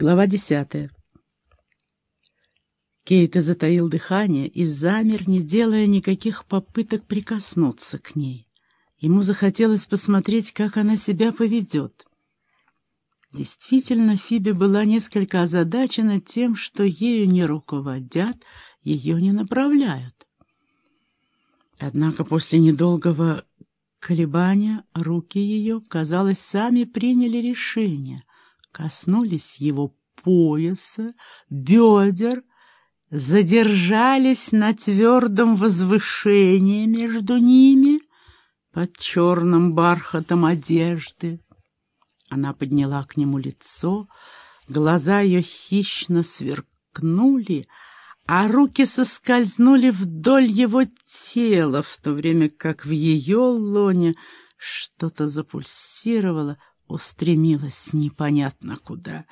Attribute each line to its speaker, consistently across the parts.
Speaker 1: Глава десятая. Кейта затаил дыхание и замер, не делая никаких попыток прикоснуться к ней. Ему захотелось посмотреть, как она себя поведет. Действительно, Фиби была несколько озадачена тем, что ею не руководят, ее не направляют. Однако после недолгого колебания руки ее, казалось, сами приняли решение, коснулись его пояса, бедер, задержались на твердом возвышении между ними под черным бархатом одежды. Она подняла к нему лицо, глаза ее хищно сверкнули, а руки соскользнули вдоль его тела, в то время как в ее лоне что-то запульсировало, устремилось непонятно куда.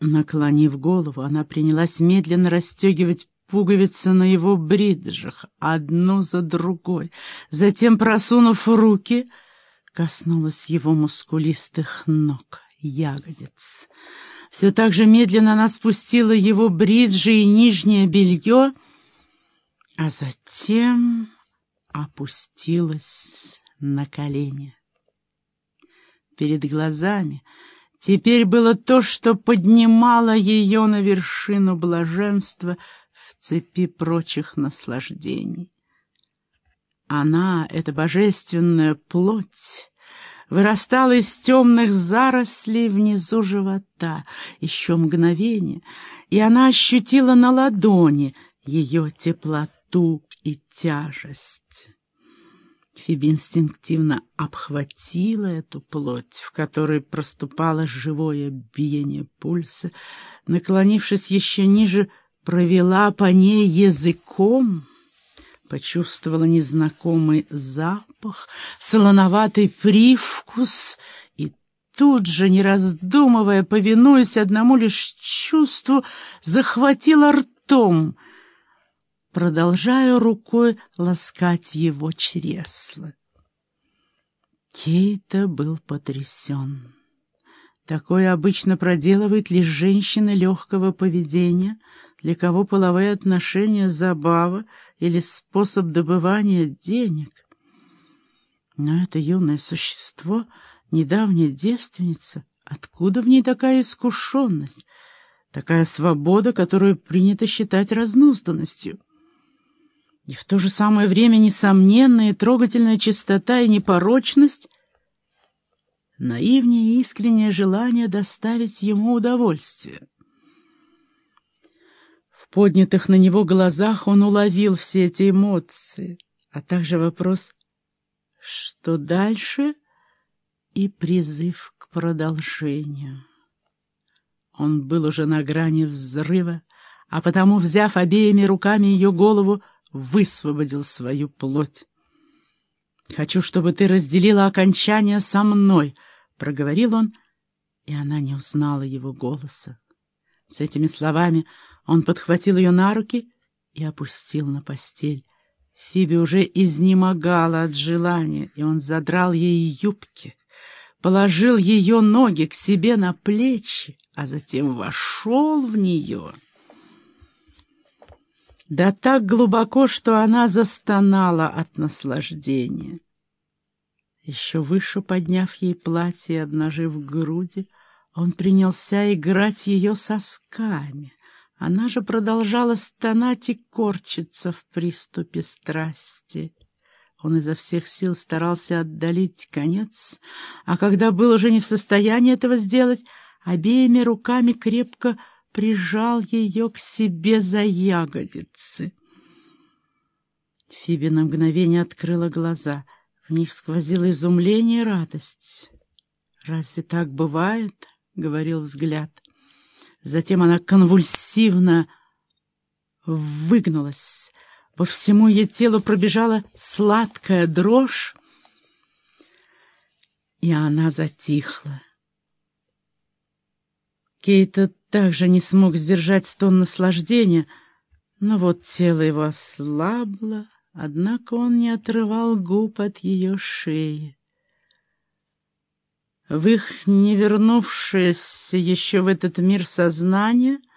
Speaker 1: Наклонив голову, она принялась медленно расстегивать пуговицы на его бриджах, одну за другой. Затем, просунув руки, коснулась его мускулистых ног, ягодиц. Все так же медленно она спустила его бриджи и нижнее белье, а затем опустилась на колени. Перед глазами теперь было то, что поднимало ее на вершину блаженства в цепи прочих наслаждений. Она, эта божественная плоть, вырастала из темных зарослей внизу живота. Еще мгновение, и она ощутила на ладони ее теплоту и тяжесть. Фиби инстинктивно обхватила эту плоть, в которой проступало живое биение пульса, наклонившись еще ниже, провела по ней языком — почувствовала незнакомый запах, солоноватый привкус и тут же, не раздумывая, повинуясь одному лишь чувству, захватила ртом, продолжая рукой ласкать его чресла. Кейта был потрясен. Такое обычно проделывает лишь женщины легкого поведения, для кого половые отношения — забава или способ добывания денег. Но это юное существо, недавняя девственница, откуда в ней такая искушенность, такая свобода, которую принято считать разнузданностью? И в то же самое время несомненная трогательная чистота и непорочность наивнее и искреннее желание доставить ему удовольствие. В поднятых на него глазах он уловил все эти эмоции, а также вопрос «Что дальше?» и призыв к продолжению. Он был уже на грани взрыва, а потому, взяв обеими руками ее голову, высвободил свою плоть. «Хочу, чтобы ты разделила окончание со мной», — проговорил он, и она не узнала его голоса. С этими словами он подхватил ее на руки и опустил на постель. Фиби уже изнемогала от желания, и он задрал ей юбки, положил ее ноги к себе на плечи, а затем вошел в нее. Да так глубоко, что она застонала от наслаждения. Еще выше подняв ей платье и обнажив груди, он принялся играть ее сосками. Она же продолжала стонать и корчиться в приступе страсти. Он изо всех сил старался отдалить конец, а когда был уже не в состоянии этого сделать, обеими руками крепко прижал ее к себе за ягодицы. Фиби на мгновение открыла глаза — в них сквозило изумление и радость. «Разве так бывает?» — говорил взгляд. Затем она конвульсивно выгнулась. По всему ее телу пробежала сладкая дрожь, и она затихла. Кейта также не смог сдержать стон наслаждения, но вот тело его ослабло, Однако он не отрывал губ от ее шеи. В их не вернувшееся еще в этот мир сознание —